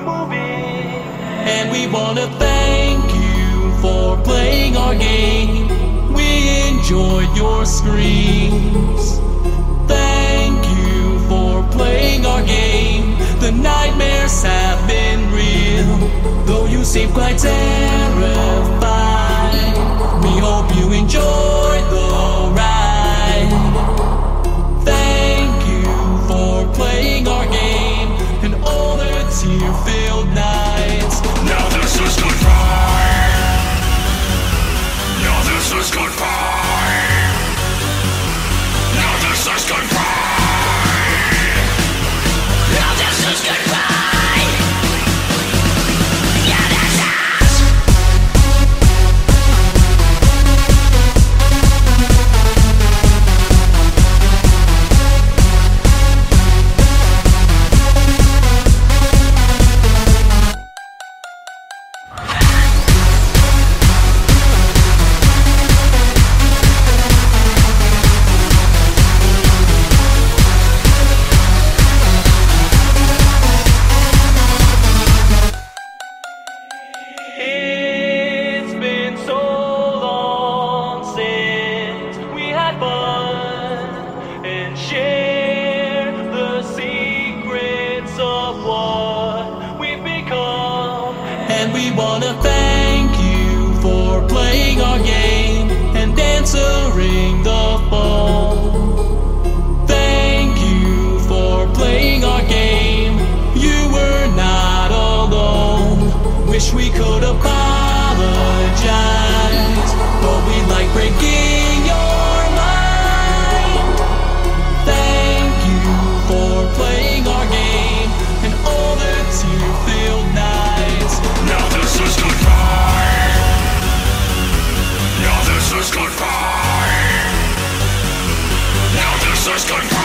horror movie. And we wanna thank you for playing our game. We enjoy your screams. Thank you for playing our game. The nightmares have been real, though you seem quite terrified. We hope you enjoy. Now we wanna thank you for playing our game and answering the phone. Thank you for playing our game. You were not alone. Wish we Now this